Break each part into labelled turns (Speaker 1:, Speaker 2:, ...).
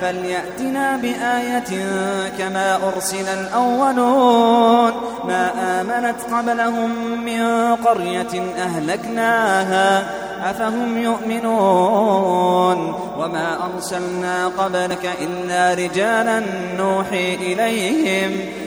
Speaker 1: فليأتنا بآية كما أرسل الأولون ما آمنت قبلهم من قرية أهلكناها أفهم يؤمنون وما أرسلنا قبلك إلا رجالا نوحي إليهم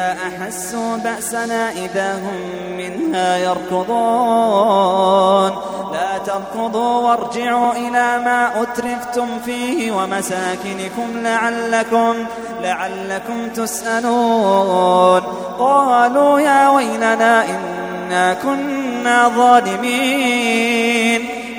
Speaker 1: أحسوا بأسنا إذا هم منها يركضون. لا تركضوا وارجعوا إلى ما أترفتم فيه ومساكنكم لعلكم لعلكم تسألون. قالوا يا ويلنا إنا كنا ظالمين.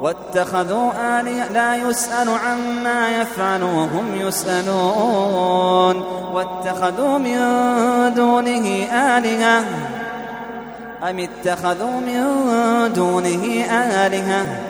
Speaker 1: واتخذوا آلهة لا يسأل عما يفعل وهم يسألون. واتخذوا من دونه آلهة. أم اتخذوا من دونه آلهة؟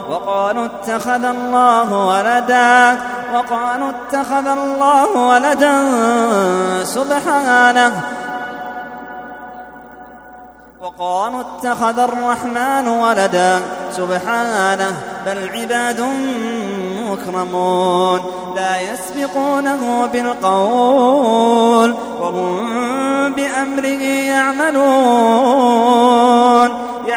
Speaker 1: وقالوا اتخذ الله ولدا وقالوا اتخذ الله ولدا سبحانه. وقالوا اتخذ الرحمن ولدا سبحانه بل عباد مكرمون. لا يسبقونه بالقول وهم بأمره يعملون.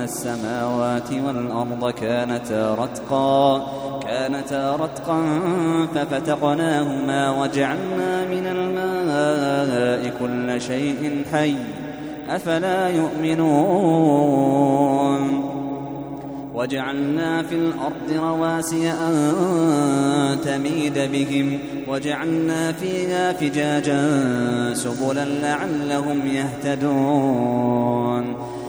Speaker 1: السماوات والأرض كانتا رتقا كانتا رتقا ففتقناهما وجعلنا من الماء كل شيء حي أفلا يؤمنون؟ وجعلنا في الأرض رواسي أن تميد بهم وجعلنا فيها فجاجا سبلا لعلهم يهتدون.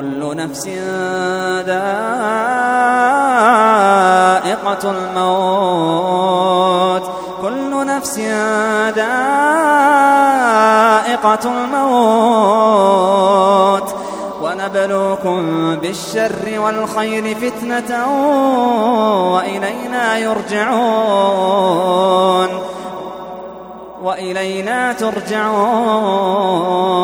Speaker 1: كل نفس ذائقة الموت. كل نفس ذائقة الموت. ونبلوكم بالشر والخير فتنة وإلينا يرجعون. وإلينا ترجعون.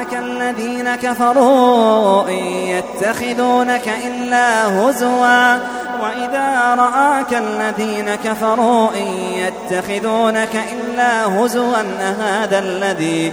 Speaker 1: رآك الذين كفروا إن يتخذونك إلا هزوا. وإذا رآك الذين كفروا إن يتخذونك إلا هزوا أهذا الذي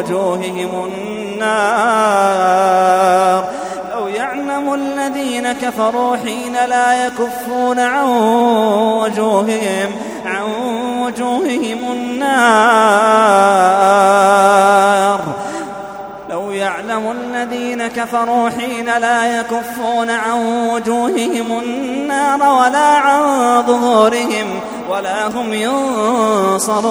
Speaker 1: وجوههم النار. لو يعلم الذين كفروا حين لا يكفون عن وجوههم عن وجوههم النار. لو يعلم الذين كفروا حين لا يكفون عن وجوههم النار ولا عن ظهورهم ولا هم ينصرون.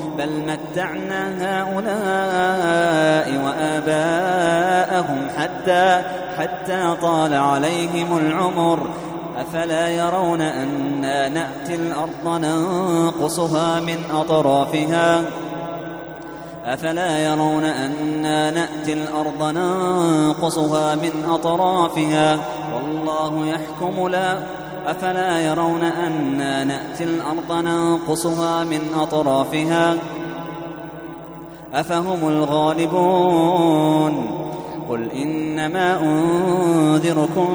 Speaker 1: بل متعنا هؤلاء وآباءهم حتى حتى طال عليهم العمر. أفلا يرون أنا نأتي الأرض ننقصها من أطرافها؟ أفلا يرون أنا نأتي الأرض ننقصها من أطرافها؟ والله يحكم لا أفلا يرون أنا نأتي الأرض ننقصها من أطرافها؟ أفهم الغالبون؟ قل إنما أنذركم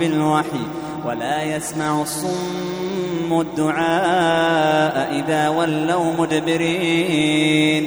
Speaker 1: بالوحي ولا يسمع الصم الدعاء إذا ولوا مدبرين.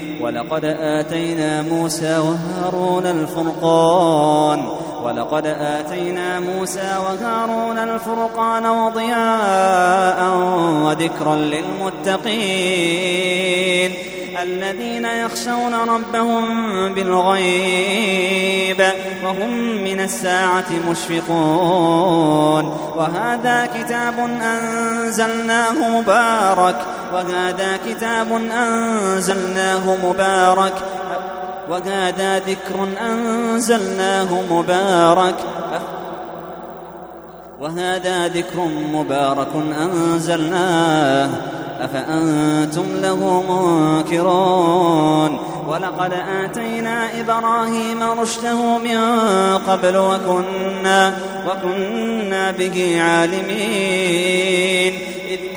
Speaker 1: ولقد آتينا موسى وهارون الفرقان. ولقد آتينا موسى وهارون الفرقان وضياء وذكرا للمتقين. الذين يخشون ربهم بالغيب وهم من الساعة مشفقون. وهذا كتاب أنزلناه مبارك وهذا كتاب أنزلناه مبارك. وهذا ذكر أنزلناه مبارك. وهذا ذكر مبارك أنزلناه. أفأنتم له منكرون. ولقد آتينا إبراهيم رشده من قبل وكنا وكنا به عالمين.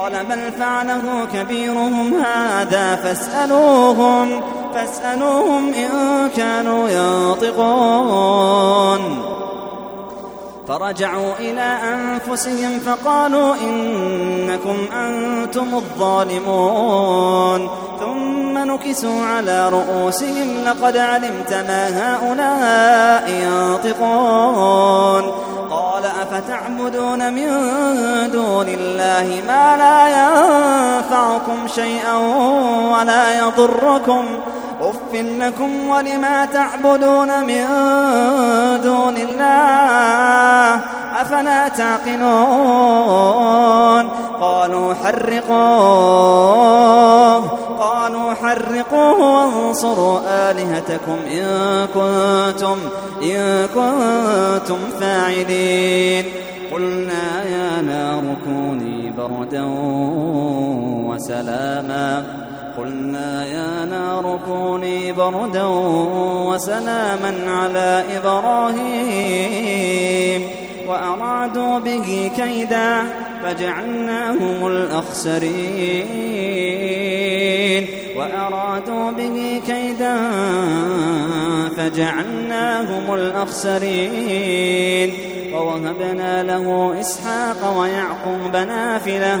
Speaker 1: قال بل فعله كبيرهم هذا فاسألوهم فاسألوهم إن كانوا ينطقون. فرجعوا إلى أنفسهم فقالوا إنكم أنتم الظالمون. ثم نكسوا على رؤوسهم لقد علمت ما هؤلاء ينطقون. قال أفتعبدون من دون الله ما لا ينفعكم شيئا ولا يضركم؟ أف لكم ولما تعبدون من دون الله أفلا تعقلون قالوا حرقوه قالوا حرقوه وانصروا آلهتكم إن كنتم إن كنتم فاعلين قلنا يا نار كوني بردا وسلاما قلنا يا نار كوني بردا وسلاما على إبراهيم وأرادوا به كيدا فجعلناهم الأخسرين وأرادوا به كيدا فجعلناهم الأخسرين ووهبنا له إسحاق ويعقوب نافلة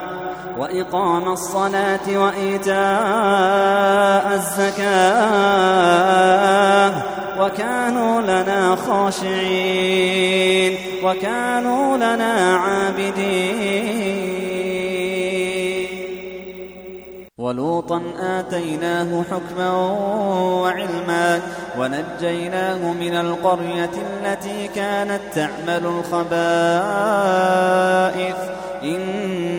Speaker 1: وإقام الصلاة وإيتاء الزكاة وكانوا لنا خاشعين وكانوا لنا عابدين. ولوطا آتيناه حكما وعلما ونجيناه من القرية التي كانت تعمل الخبائث.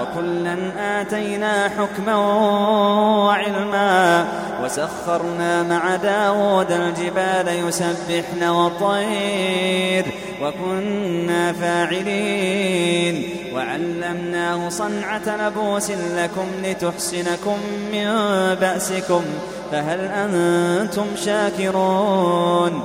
Speaker 1: وكلا آتينا حكما وعلما وسخرنا مع داود الجبال يسبحن والطير وكنا فاعلين وعلمناه صنعة لبوس لكم لتحسنكم من بأسكم فهل أنتم شاكرون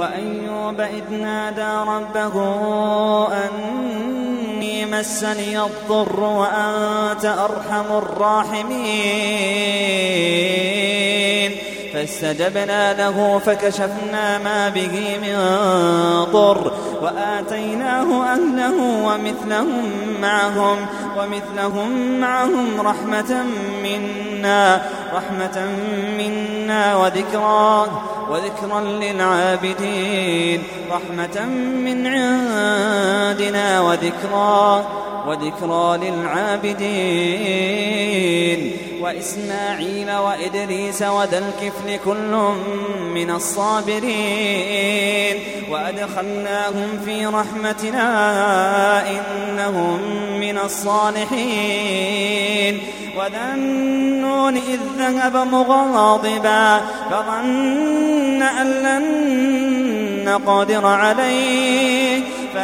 Speaker 1: وأيوب إذ نادى ربه أني مسني الضر وأنت أرحم الراحمين. فاستجبنا له فكشفنا ما به من ضر وآتيناه أهله ومثلهم معهم ومثلهم معهم رحمة منا رحمة منا وذكرى وذكرا للعابدين. رحمة من عندنا وذكرى وذكرى للعابدين. وإسماعيل وإدريس وذا الكفل كل من الصابرين. وأدخلناهم في رحمتنا إنهم من الصالحين. وذا النون إذ ذهب مغاضبا فظن أن لن نقدر عليه.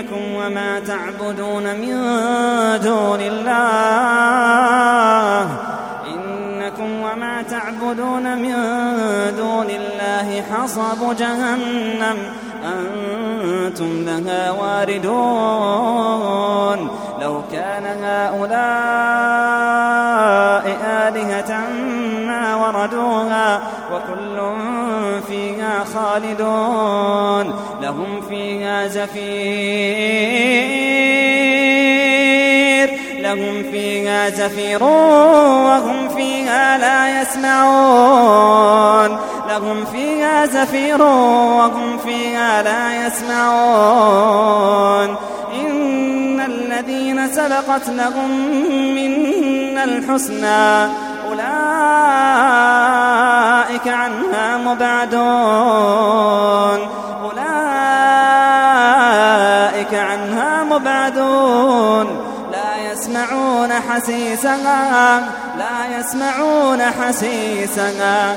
Speaker 1: إنكم وما تعبدون من دون الله. إنكم وما تعبدون من دون الله حصب جهنم. أنتم لها واردون. لو كان هؤلاء فيها خالدون لهم فيها زفير. لهم فيها زفير وهم فيها لا يسمعون. لهم فيها زفير وهم فيها لا يسمعون. إن الذين سبقت لهم منا الحسنى. أولئك عنها مبعدون. أولئك عنها مبعدون. لا يسمعون حسيسها لا يسمعون حسيسها.